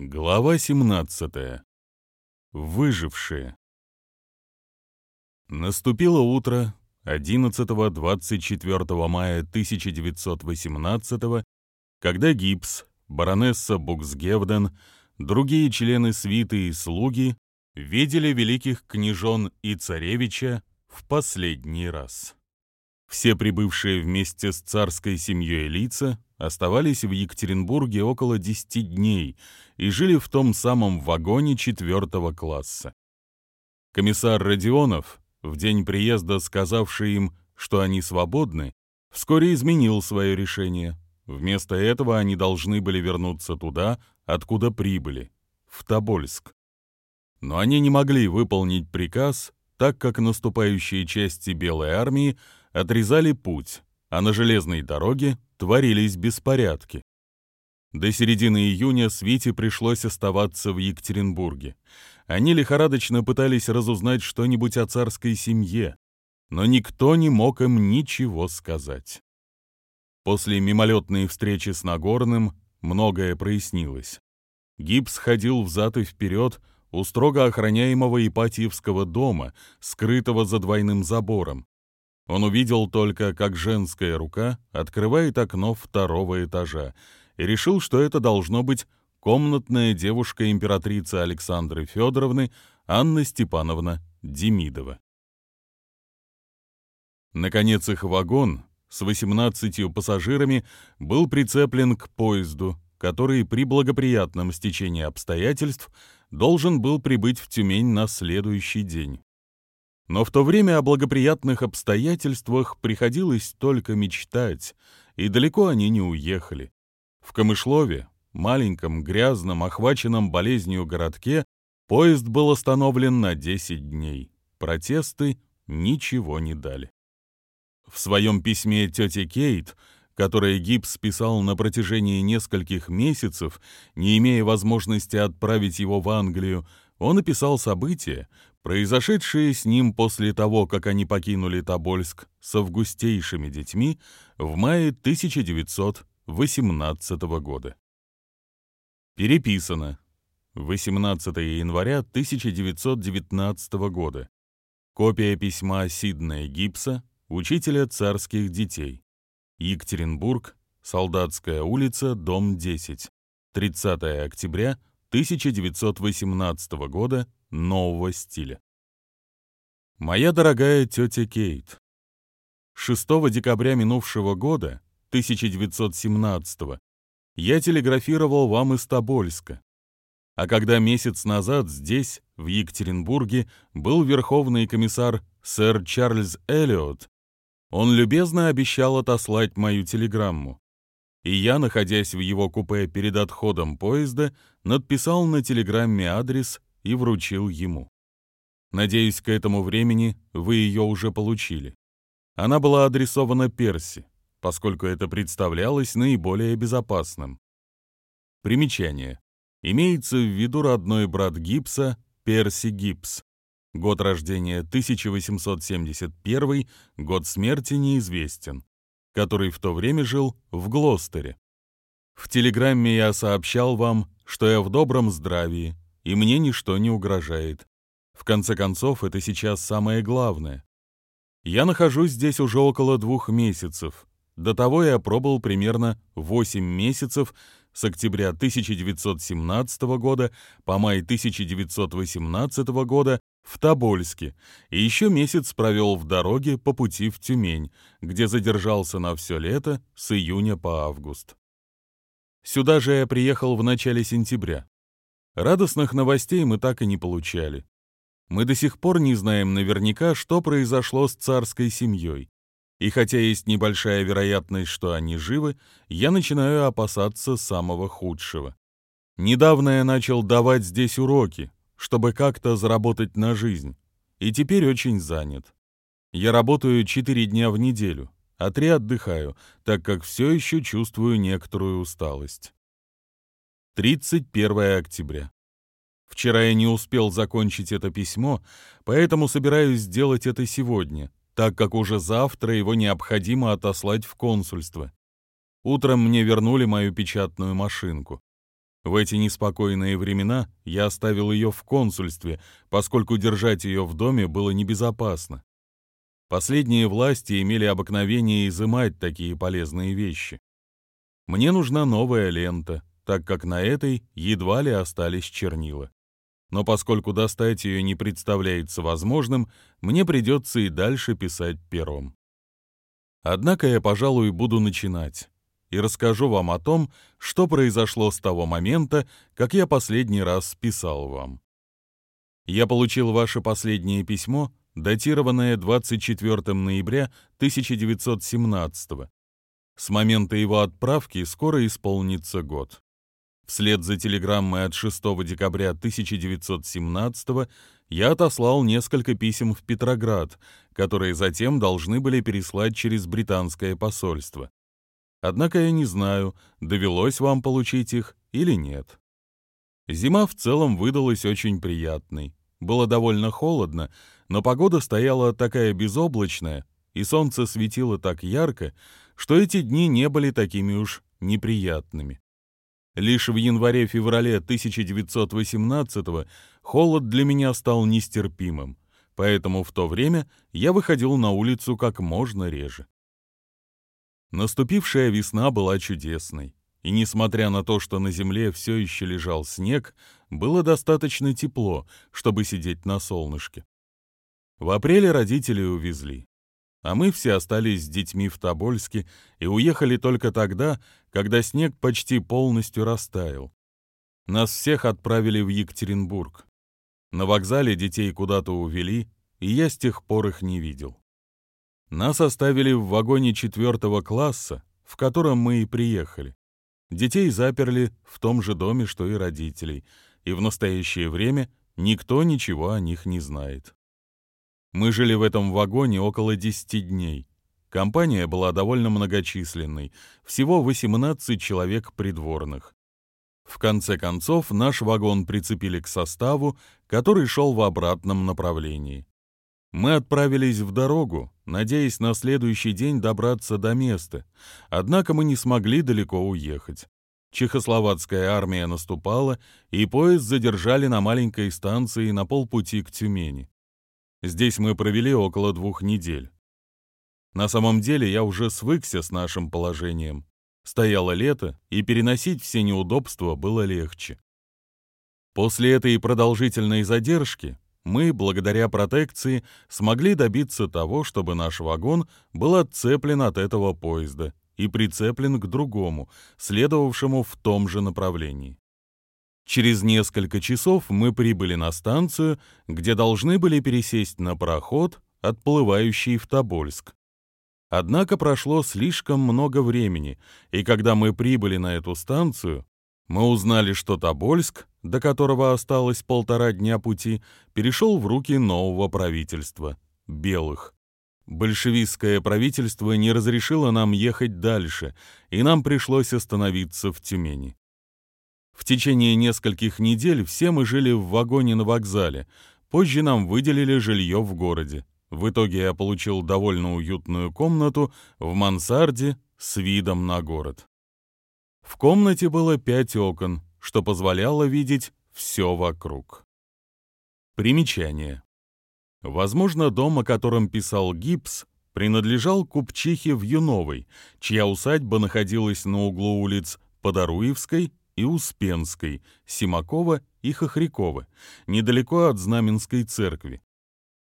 Глава 17. Выжившие. Наступило утро 11-24 мая 1918 когда Гипс, баронесса Буксгевден, другие члены свиты и слуги видели великих княжон и царевича в последний раз. Все прибывшие вместе с царской семьей лица оставались в Екатеринбурге около 10 дней и жили в том самом вагоне четвертого класса. Комиссар Родионов, в день приезда сказавший им, что они свободны, вскоре изменил свое решение. Вместо этого они должны были вернуться туда, откуда прибыли, в Тобольск. Но они не могли выполнить приказ, так как наступающие части Белой армии отрезали путь, а на железной дороге творились беспорядки. До середины июня Свите пришлось оставаться в Екатеринбурге. Они лихорадочно пытались разузнать что-нибудь о царской семье, но никто не мог им ничего сказать. После мимолетной встречи с Нагорным многое прояснилось. Гипс ходил взад и вперед у строго охраняемого Ипатьевского дома, скрытого за двойным забором, он увидел только, как женская рука открывает окно второго этажа, и решил, что это должно быть комнатная девушка императрицы Александры Федоровны Анна Степановна Демидова. Наконец их вагон с 18 пассажирами был прицеплен к поезду, который при благоприятном стечении обстоятельств должен был прибыть в Тюмень на следующий день. Но в то время о благоприятных обстоятельствах приходилось только мечтать, и далеко они не уехали. В Камышлове, маленьком, грязном, охваченном болезнью городке, поезд был остановлен на 10 дней. Протесты ничего не дали. В своем письме тете Кейт, которое Гибс писал на протяжении нескольких месяцев, не имея возможности отправить его в Англию, он описал события, произошедшие с ним после того, как они покинули Тобольск с августейшими детьми в мае 1918 года. Переписано. 18 января 1919 года. Копия письма Сиднея Гипса, учителя царских детей. Екатеринбург, Солдатская улица, дом 10. 30 октября 1918 года нового стиля. Моя дорогая тетя Кейт, 6 декабря минувшего года, 1917 я телеграфировал вам из Тобольска. А когда месяц назад здесь, в Екатеринбурге, был верховный комиссар сэр Чарльз Эллиот, он любезно обещал отослать мою телеграмму и я, находясь в его купе перед отходом поезда, надписал на телеграмме адрес и вручил ему. Надеюсь, к этому времени вы ее уже получили. Она была адресована Перси, поскольку это представлялось наиболее безопасным. Примечание. Имеется в виду родной брат Гипса, Перси Гипс. Год рождения 1871, год смерти неизвестен который в то время жил в Глостере. В телеграмме я сообщал вам, что я в добром здравии, и мне ничто не угрожает. В конце концов, это сейчас самое главное. Я нахожусь здесь уже около двух месяцев. До того я пробыл примерно 8 месяцев с октября 1917 года по май 1918 года в Тобольске и еще месяц провел в дороге по пути в Тюмень, где задержался на все лето с июня по август. Сюда же я приехал в начале сентября. Радостных новостей мы так и не получали. Мы до сих пор не знаем наверняка, что произошло с царской семьей. И хотя есть небольшая вероятность, что они живы, я начинаю опасаться самого худшего. Недавно я начал давать здесь уроки, чтобы как-то заработать на жизнь, и теперь очень занят. Я работаю 4 дня в неделю, а 3 отдыхаю, так как все еще чувствую некоторую усталость. 31 октября. Вчера я не успел закончить это письмо, поэтому собираюсь сделать это сегодня, так как уже завтра его необходимо отослать в консульство. Утром мне вернули мою печатную машинку. В эти неспокойные времена я оставил ее в консульстве, поскольку держать ее в доме было небезопасно. Последние власти имели обыкновение изымать такие полезные вещи. Мне нужна новая лента, так как на этой едва ли остались чернила. Но поскольку достать ее не представляется возможным, мне придется и дальше писать пером. Однако я, пожалуй, буду начинать и расскажу вам о том, что произошло с того момента, как я последний раз писал вам. Я получил ваше последнее письмо, датированное 24 ноября 1917 -го. С момента его отправки скоро исполнится год. Вслед за телеграммой от 6 декабря 1917 я отослал несколько писем в Петроград, которые затем должны были переслать через британское посольство. Однако я не знаю, довелось вам получить их или нет. Зима в целом выдалась очень приятной. Было довольно холодно, но погода стояла такая безоблачная, и солнце светило так ярко, что эти дни не были такими уж неприятными. Лишь в январе-феврале 1918 холод для меня стал нестерпимым, поэтому в то время я выходил на улицу как можно реже. Наступившая весна была чудесной, и несмотря на то, что на земле все еще лежал снег, было достаточно тепло, чтобы сидеть на солнышке. В апреле родители увезли, а мы все остались с детьми в Тобольске и уехали только тогда, когда снег почти полностью растаял. Нас всех отправили в Екатеринбург. На вокзале детей куда-то увели, и я с тех пор их не видел. Нас оставили в вагоне четвертого класса, в котором мы и приехали. Детей заперли в том же доме, что и родителей, и в настоящее время никто ничего о них не знает. Мы жили в этом вагоне около 10 дней. Компания была довольно многочисленной, всего 18 человек придворных. В конце концов, наш вагон прицепили к составу, который шел в обратном направлении. Мы отправились в дорогу, надеясь на следующий день добраться до места, однако мы не смогли далеко уехать. Чехословацкая армия наступала, и поезд задержали на маленькой станции на полпути к Тюмени. Здесь мы провели около двух недель. На самом деле я уже свыкся с нашим положением. Стояло лето, и переносить все неудобства было легче. После этой продолжительной задержки мы, благодаря протекции, смогли добиться того, чтобы наш вагон был отцеплен от этого поезда и прицеплен к другому, следовавшему в том же направлении. Через несколько часов мы прибыли на станцию, где должны были пересесть на пароход, отплывающий в Тобольск. Однако прошло слишком много времени, и когда мы прибыли на эту станцию, мы узнали, что Тобольск, до которого осталось полтора дня пути, перешел в руки нового правительства — белых. Большевистское правительство не разрешило нам ехать дальше, и нам пришлось остановиться в Тюмени. В течение нескольких недель все мы жили в вагоне на вокзале, позже нам выделили жилье в городе. В итоге я получил довольно уютную комнату в мансарде с видом на город. В комнате было пять окон, что позволяло видеть все вокруг. Примечание. Возможно, дом, о котором писал Гипс, принадлежал купчихе в Юновой, чья усадьба находилась на углу улиц Подоруевской и Успенской, Симакова и Хохрякова, недалеко от Знаменской церкви.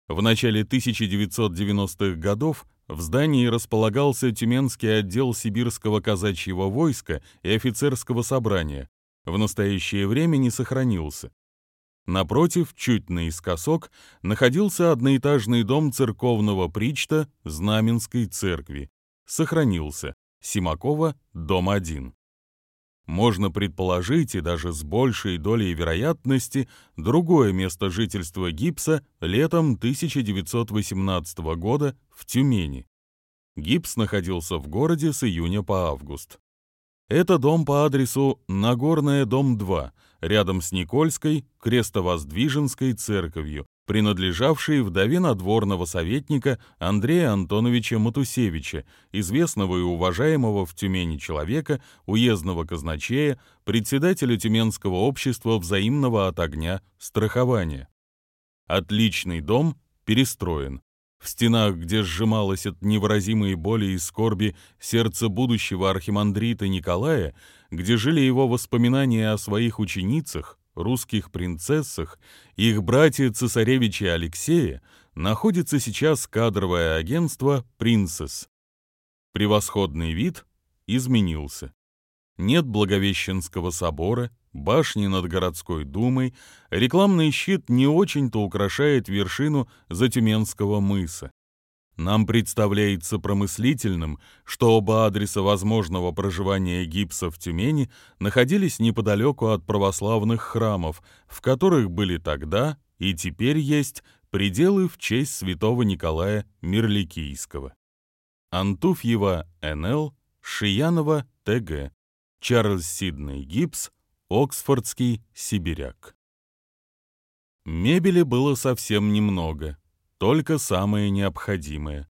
В начале 1990-х годов в здании располагался Тюменский отдел сибирского казачьего войска и офицерского собрания. В настоящее время не сохранился. Напротив, чуть наискосок, находился одноэтажный дом церковного причта Знаменской церкви. Сохранился. Симакова, дом 1. Можно предположить, и даже с большей долей вероятности, другое место жительства Гипса летом 1918 года в Тюмени. Гипс находился в городе с июня по август. Это дом по адресу Нагорная, дом 2, рядом с Никольской, Крестовоздвиженской церковью, принадлежавший вдове надворного советника Андрея Антоновича Матусевича, известного и уважаемого в Тюмени человека, уездного казначея, председателя Тюменского общества взаимного от огня страхования. Отличный дом перестроен. В стенах, где сжималось от невыразимой боли и скорби сердце будущего архимандрита Николая, где жили его воспоминания о своих ученицах, русских принцессах, их братья цесаревича Алексея, находится сейчас кадровое агентство «Принцесс». Превосходный вид изменился. Нет Благовещенского собора, башни над городской думой, рекламный щит не очень-то украшает вершину Затюменского мыса. Нам представляется промыслительным, что оба адреса возможного проживания гипса в Тюмени находились неподалеку от православных храмов, в которых были тогда и теперь есть пределы в честь святого Николая Мирликийского. Антуфьева Н.Л., Шиянова Т.Г., Чарльз Сидней Гипс, Оксфордский сибиряк. Мебели было совсем немного, только самое необходимое.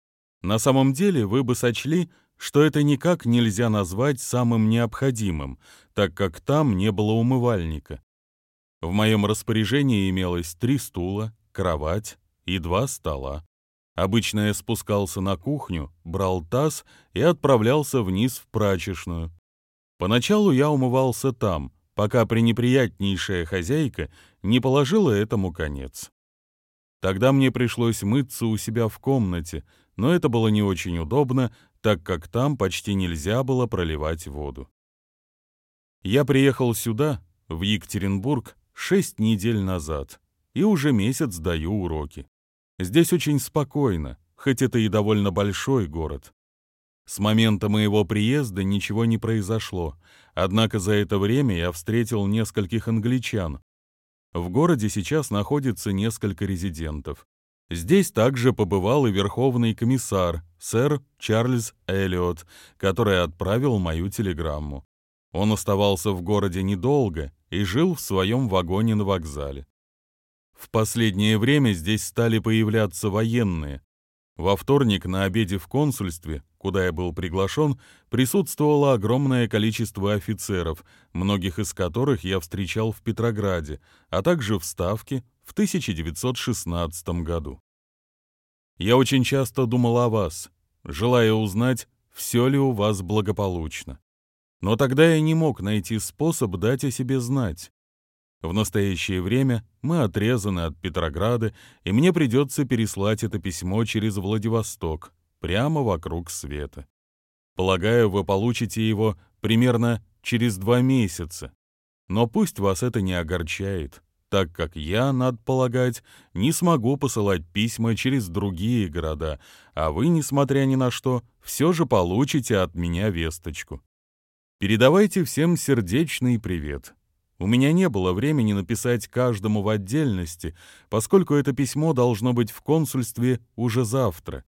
На самом деле вы бы сочли, что это никак нельзя назвать самым необходимым, так как там не было умывальника. В моем распоряжении имелось три стула, кровать и два стола. Обычно я спускался на кухню, брал таз и отправлялся вниз в прачечную. Поначалу я умывался там, пока пренеприятнейшая хозяйка не положила этому конец. Тогда мне пришлось мыться у себя в комнате, но это было не очень удобно, так как там почти нельзя было проливать воду. Я приехал сюда, в Екатеринбург, шесть недель назад, и уже месяц даю уроки. Здесь очень спокойно, хоть это и довольно большой город. С момента моего приезда ничего не произошло, однако за это время я встретил нескольких англичан. В городе сейчас находится несколько резидентов. Здесь также побывал и верховный комиссар, сэр Чарльз Эллиот, который отправил мою телеграмму. Он оставался в городе недолго и жил в своем вагоне на вокзале. В последнее время здесь стали появляться военные, во вторник на обеде в консульстве, куда я был приглашен, присутствовало огромное количество офицеров, многих из которых я встречал в Петрограде, а также в Ставке в 1916 году. Я очень часто думал о вас, желая узнать, все ли у вас благополучно. Но тогда я не мог найти способ дать о себе знать. В настоящее время мы отрезаны от Петрограда, и мне придется переслать это письмо через Владивосток, прямо вокруг света. Полагаю, вы получите его примерно через два месяца. Но пусть вас это не огорчает, так как я, надо полагать, не смогу посылать письма через другие города, а вы, несмотря ни на что, все же получите от меня весточку. Передавайте всем сердечный привет. У меня не было времени написать каждому в отдельности, поскольку это письмо должно быть в консульстве уже завтра.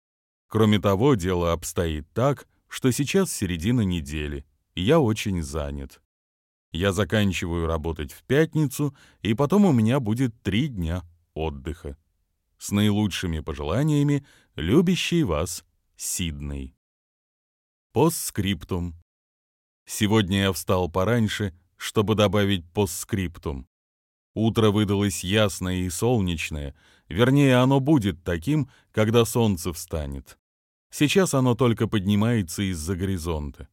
Кроме того, дело обстоит так, что сейчас середина недели, и я очень занят. Я заканчиваю работать в пятницу, и потом у меня будет три дня отдыха. С наилучшими пожеланиями, любящий вас Сидней. Постскриптум. Сегодня я встал пораньше чтобы добавить постскриптум. Утро выдалось ясное и солнечное, вернее, оно будет таким, когда солнце встанет. Сейчас оно только поднимается из-за горизонта.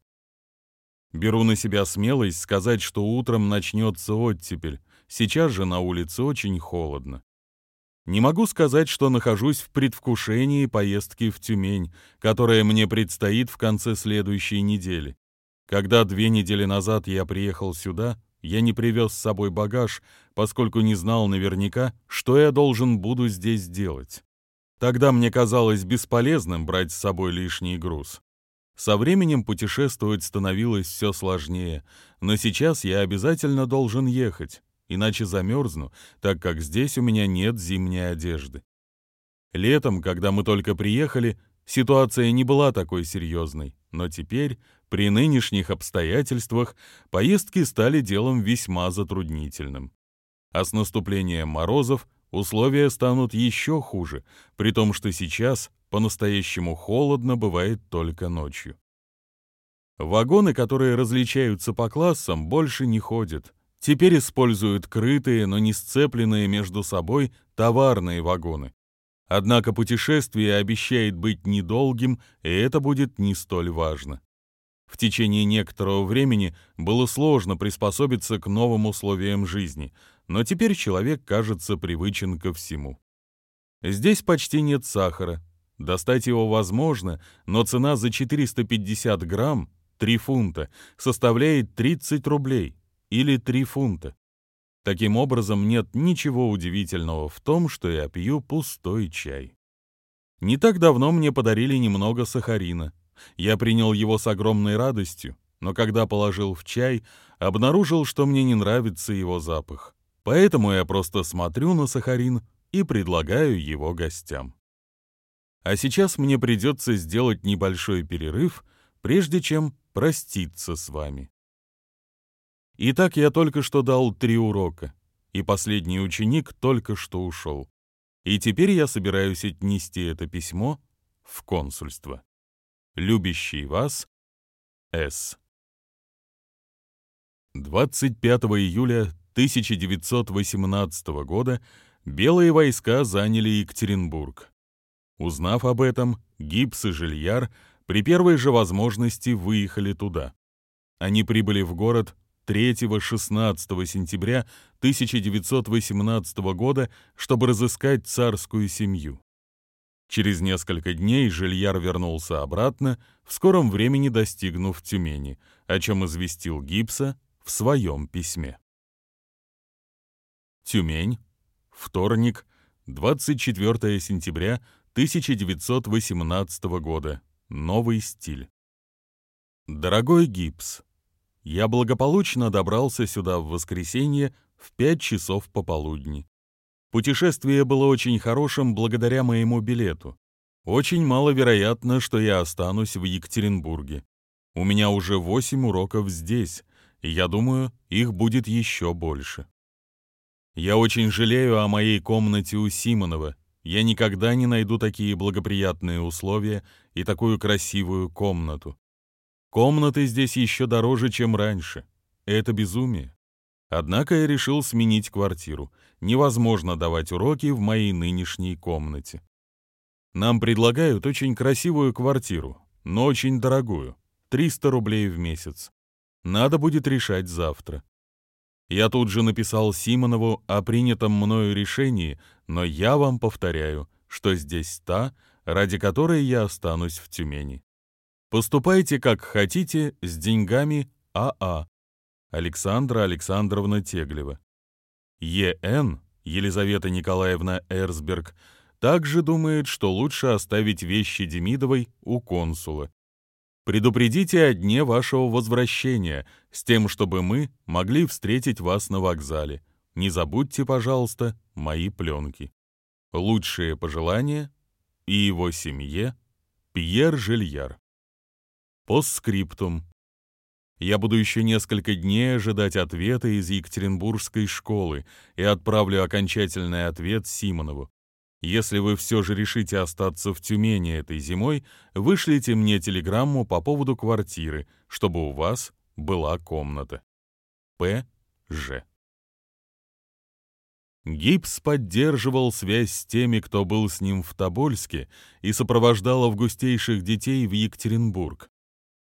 Беру на себя смелость сказать, что утром начнется оттепель, сейчас же на улице очень холодно. Не могу сказать, что нахожусь в предвкушении поездки в Тюмень, которая мне предстоит в конце следующей недели. Когда две недели назад я приехал сюда, я не привез с собой багаж, поскольку не знал наверняка, что я должен буду здесь делать. Тогда мне казалось бесполезным брать с собой лишний груз. Со временем путешествовать становилось все сложнее, но сейчас я обязательно должен ехать, иначе замерзну, так как здесь у меня нет зимней одежды. Летом, когда мы только приехали, ситуация не была такой серьезной, но теперь при нынешних обстоятельствах поездки стали делом весьма затруднительным. А с наступлением морозов условия станут еще хуже, при том, что сейчас по-настоящему холодно бывает только ночью. Вагоны, которые различаются по классам, больше не ходят. Теперь используют крытые, но не сцепленные между собой товарные вагоны. Однако путешествие обещает быть недолгим, и это будет не столь важно. В течение некоторого времени было сложно приспособиться к новым условиям жизни, но теперь человек кажется привычен ко всему. Здесь почти нет сахара. Достать его возможно, но цена за 450 грамм, 3 фунта, составляет 30 рублей или 3 фунта. Таким образом, нет ничего удивительного в том, что я пью пустой чай. Не так давно мне подарили немного сахарина. Я принял его с огромной радостью, но когда положил в чай, обнаружил, что мне не нравится его запах. Поэтому я просто смотрю на сахарин и предлагаю его гостям. А сейчас мне придется сделать небольшой перерыв, прежде чем проститься с вами. Итак, я только что дал три урока, и последний ученик только что ушел. И теперь я собираюсь отнести это письмо в консульство. Любящий вас С. 25 июля 1918 года белые войска заняли Екатеринбург. Узнав об этом, Гипс и Жильяр при первой же возможности выехали туда. Они прибыли в город 3-16 сентября 1918 года, чтобы разыскать царскую семью. Через несколько дней Жильяр вернулся обратно, в скором времени достигнув Тюмени, о чем известил Гипса в своем письме. Тюмень, вторник, 24 сентября 1918 года. Новый стиль. Дорогой Гипс, я благополучно добрался сюда в воскресенье в 5 часов пополудни. Путешествие было очень хорошим благодаря моему билету. Очень маловероятно, что я останусь в Екатеринбурге. У меня уже восемь уроков здесь, и я думаю, их будет еще больше. Я очень жалею о моей комнате у Симонова. Я никогда не найду такие благоприятные условия и такую красивую комнату. Комнаты здесь еще дороже, чем раньше. Это безумие. Однако я решил сменить квартиру. Невозможно давать уроки в моей нынешней комнате. Нам предлагают очень красивую квартиру, но очень дорогую. 300 рублей в месяц. Надо будет решать завтра. Я тут же написал Симонову о принятом мною решении, но я вам повторяю, что здесь та, ради которой я останусь в Тюмени. Поступайте как хотите с деньгами АА. Александра Александровна Теглева. Е.Н. Елизавета Николаевна Эрсберг также думает, что лучше оставить вещи Демидовой у консула. Предупредите о дне вашего возвращения, с тем, чтобы мы могли встретить вас на вокзале. Не забудьте, пожалуйста, мои пленки. Лучшие пожелания и его семье Пьер Жильяр. Постскриптум. Я буду еще несколько дней ожидать ответа из Екатеринбургской школы и отправлю окончательный ответ Симонову. Если вы все же решите остаться в Тюмени этой зимой, вышлите мне телеграмму по поводу квартиры, чтобы у вас была комната. П. Ж. Гипс поддерживал связь с теми, кто был с ним в Тобольске и сопровождал августейших детей в Екатеринбург.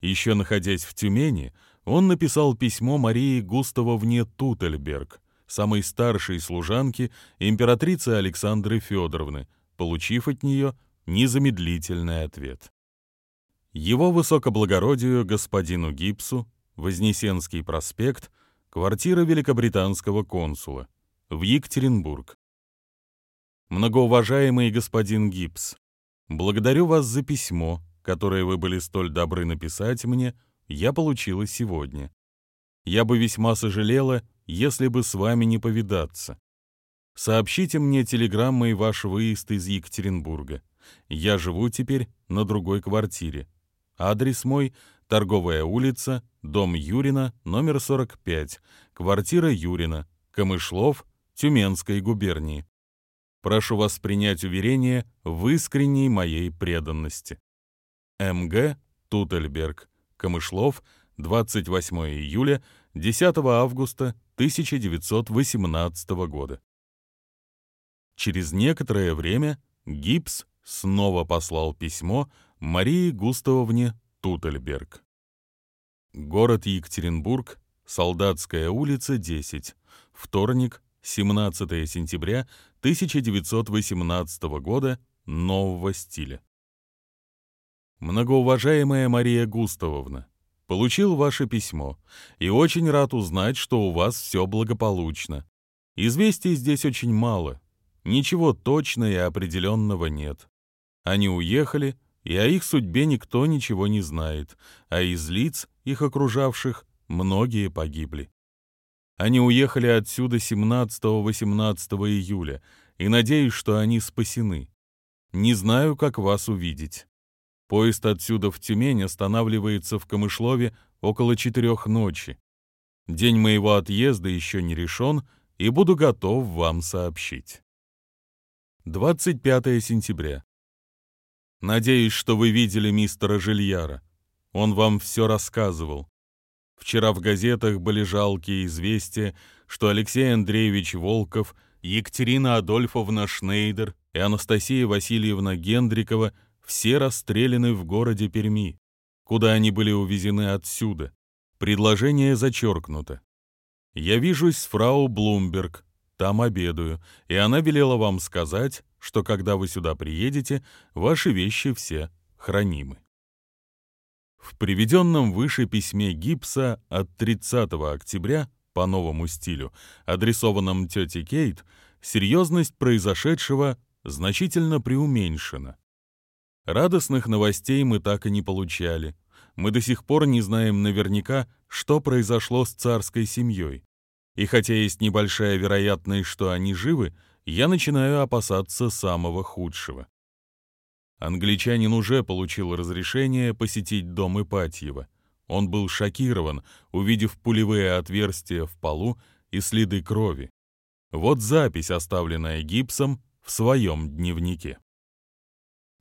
Еще находясь в Тюмени, он написал письмо Марии Густавовне Тутельберг, самой старшей служанке императрицы Александры Федоровны, получив от нее незамедлительный ответ. Его высокоблагородию господину Гипсу, Вознесенский проспект, квартира великобританского консула, в Екатеринбург. Многоуважаемый господин Гипс, благодарю вас за письмо, которое вы были столь добры написать мне, я получила сегодня. Я бы весьма сожалела, если бы с вами не повидаться. Сообщите мне телеграммой ваш выезд из Екатеринбурга. Я живу теперь на другой квартире. Адрес мой — торговая улица, дом Юрина, номер 45, квартира Юрина, Камышлов, Тюменской губернии. Прошу вас принять уверение в искренней моей преданности. М.Г. Тутельберг, Камышлов, 28 июля, 10 августа 1918 года. Через некоторое время Гипс снова послал письмо Марии Густавовне Тутельберг. Город Екатеринбург, Солдатская улица, 10. Вторник, 17 сентября 1918 года, нового стиля. Многоуважаемая Мария Густавовна, получил ваше письмо и очень рад узнать, что у вас все благополучно. Известий здесь очень мало, Ничего точного и определенного нет. Они уехали, и о их судьбе никто ничего не знает, а из лиц, их окружавших, многие погибли. Они уехали отсюда 17-18 июля, и надеюсь, что они спасены. Не знаю, как вас увидеть. Поезд отсюда в Тюмень останавливается в Камышлове около четырех ночи. День моего отъезда еще не решен, и буду готов вам сообщить. 25 сентября. Надеюсь, что вы видели мистера Жильяра. Он вам все рассказывал. Вчера в газетах были жалкие известия, что Алексей Андреевич Волков, Екатерина Адольфовна Шнейдер и Анастасия Васильевна Гендрикова все расстреляны в городе Перми, куда они были увезены отсюда. Предложение зачеркнуто. Я вижусь с фрау Блумберг, там обедаю, и она велела вам сказать, что когда вы сюда приедете, ваши вещи все хранимы. В приведенном выше письме Гипса от 30 октября по новому стилю, адресованном тете Кейт, серьезность произошедшего значительно преуменьшена. Радостных новостей мы так и не получали. Мы до сих пор не знаем наверняка, что произошло с царской семьей. И хотя есть небольшая вероятность, что они живы, я начинаю опасаться самого худшего. Англичанин уже получил разрешение посетить дом Ипатьева. Он был шокирован, увидев пулевые отверстия в полу и следы крови. Вот запись, оставленная гипсом в своем дневнике.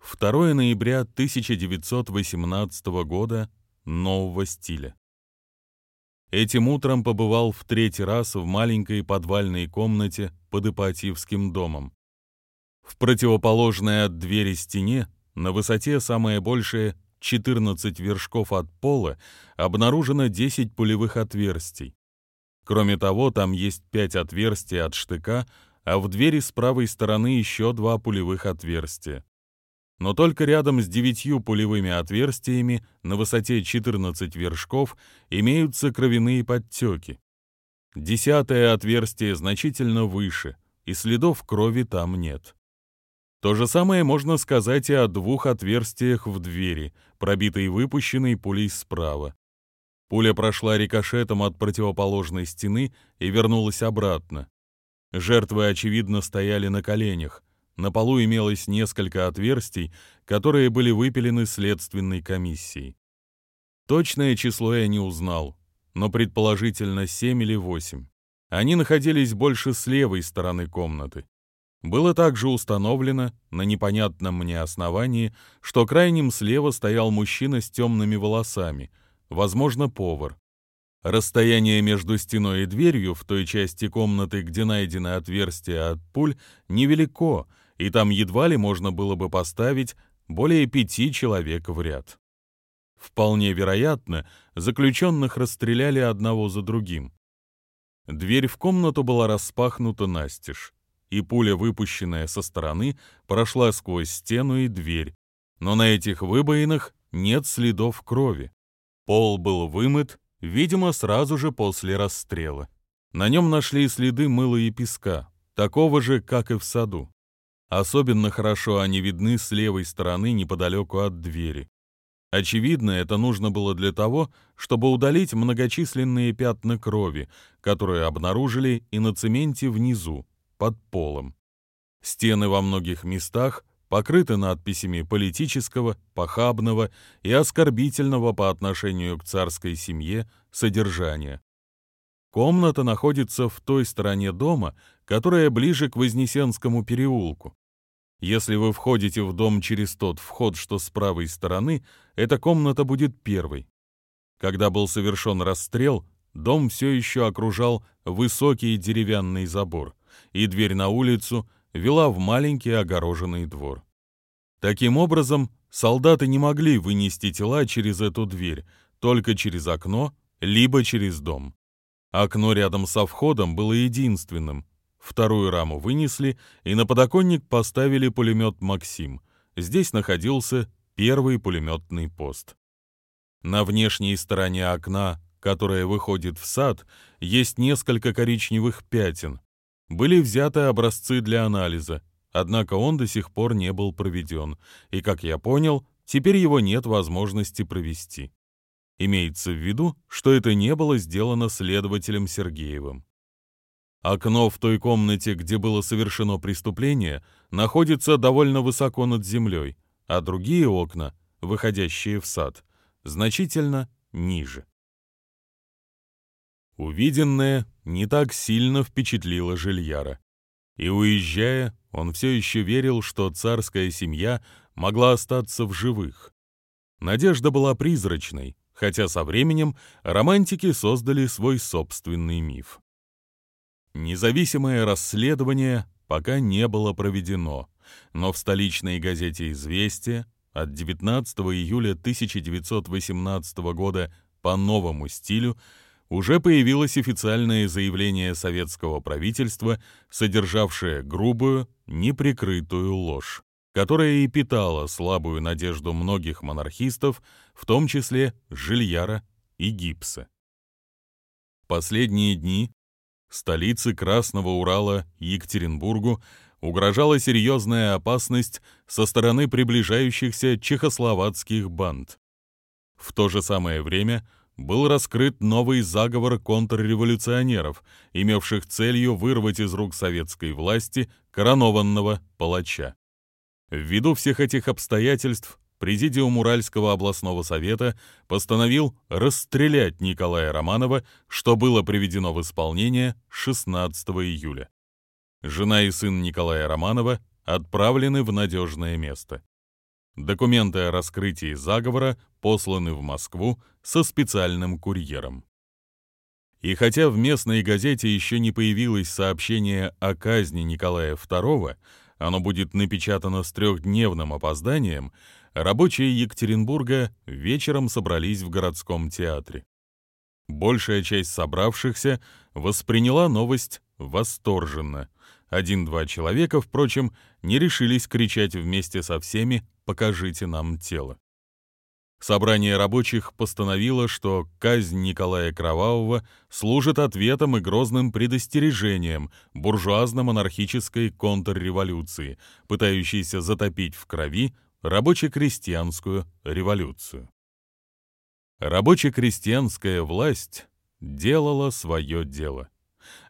2 ноября 1918 года нового стиля. Этим утром побывал в третий раз в маленькой подвальной комнате под Ипатьевским домом. В противоположной от двери стене, на высоте самое большее 14 вершков от пола, обнаружено 10 пулевых отверстий. Кроме того, там есть 5 отверстий от штыка, а в двери с правой стороны еще два пулевых отверстия но только рядом с девятью пулевыми отверстиями на высоте 14 вершков имеются кровяные подтеки. Десятое отверстие значительно выше, и следов крови там нет. То же самое можно сказать и о двух отверстиях в двери, пробитой выпущенной пулей справа. Пуля прошла рикошетом от противоположной стены и вернулась обратно. Жертвы, очевидно, стояли на коленях, на полу имелось несколько отверстий, которые были выпилены следственной комиссией. Точное число я не узнал, но предположительно 7 или 8. Они находились больше с левой стороны комнаты. Было также установлено, на непонятном мне основании, что крайним слева стоял мужчина с темными волосами, возможно, повар. Расстояние между стеной и дверью в той части комнаты, где найдено отверстие от пуль, невелико, и там едва ли можно было бы поставить более пяти человек в ряд. Вполне вероятно, заключенных расстреляли одного за другим. Дверь в комнату была распахнута настежь, и пуля, выпущенная со стороны, прошла сквозь стену и дверь, но на этих выбоинах нет следов крови. Пол был вымыт, видимо, сразу же после расстрела. На нем нашли следы мыла и песка, такого же, как и в саду. Особенно хорошо они видны с левой стороны неподалеку от двери. Очевидно, это нужно было для того, чтобы удалить многочисленные пятна крови, которые обнаружили и на цементе внизу, под полом. Стены во многих местах покрыты надписями политического, похабного и оскорбительного по отношению к царской семье содержания. Комната находится в той стороне дома, которая ближе к Вознесенскому переулку. Если вы входите в дом через тот вход, что с правой стороны, эта комната будет первой. Когда был совершен расстрел, дом все еще окружал высокий деревянный забор, и дверь на улицу вела в маленький огороженный двор. Таким образом, солдаты не могли вынести тела через эту дверь, только через окно, либо через дом. Окно рядом со входом было единственным. Вторую раму вынесли и на подоконник поставили пулемет «Максим». Здесь находился первый пулеметный пост. На внешней стороне окна, которое выходит в сад, есть несколько коричневых пятен. Были взяты образцы для анализа, однако он до сих пор не был проведен, и, как я понял, теперь его нет возможности провести. Имеется в виду, что это не было сделано следователем Сергеевым. Окно в той комнате, где было совершено преступление, находится довольно высоко над землей, а другие окна, выходящие в сад, значительно ниже. Увиденное не так сильно впечатлило Жильяра. И уезжая, он все еще верил, что царская семья могла остаться в живых. Надежда была призрачной, хотя со временем романтики создали свой собственный миф. Независимое расследование пока не было проведено, но в столичной газете «Известия» от 19 июля 1918 года по новому стилю уже появилось официальное заявление советского правительства, содержавшее грубую, неприкрытую ложь которая и питала слабую надежду многих монархистов, в том числе Жильяра и Гипса. Последние дни столице Красного Урала Екатеринбургу угрожала серьезная опасность со стороны приближающихся чехословацких банд. В то же самое время был раскрыт новый заговор контрреволюционеров, имевших целью вырвать из рук советской власти коронованного палача. Ввиду всех этих обстоятельств Президиум Уральского областного совета постановил расстрелять Николая Романова, что было приведено в исполнение 16 июля. Жена и сын Николая Романова отправлены в надежное место. Документы о раскрытии заговора посланы в Москву со специальным курьером. И хотя в местной газете еще не появилось сообщение о казни Николая II, оно будет напечатано с трехдневным опозданием, рабочие Екатеринбурга вечером собрались в городском театре. Большая часть собравшихся восприняла новость восторженно. Один-два человека, впрочем, не решились кричать вместе со всеми «покажите нам тело». Собрание рабочих постановило, что казнь Николая Кровавого служит ответом и грозным предостережением буржуазно-монархической контрреволюции, пытающейся затопить в крови рабоче-крестьянскую революцию. Рабоче-крестьянская власть делала свое дело.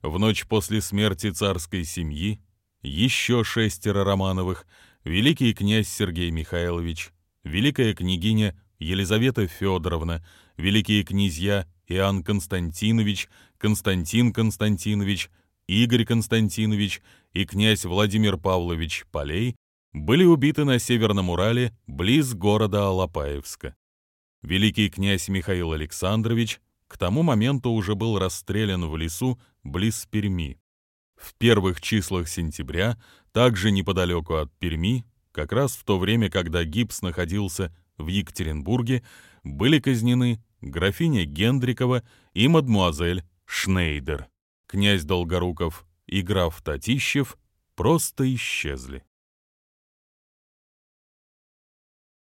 В ночь после смерти царской семьи еще шестеро Романовых, великий князь Сергей Михайлович, великая княгиня Елизавета Федоровна, великие князья Иоанн Константинович, Константин Константинович, Игорь Константинович и князь Владимир Павлович Полей были убиты на Северном Урале близ города Алапаевска. Великий князь Михаил Александрович к тому моменту уже был расстрелян в лесу близ Перми. В первых числах сентября, также неподалеку от Перми, как раз в то время, когда гипс находился в Екатеринбурге были казнены графиня Гендрикова и мадмуазель Шнейдер. Князь Долгоруков и граф Татищев просто исчезли.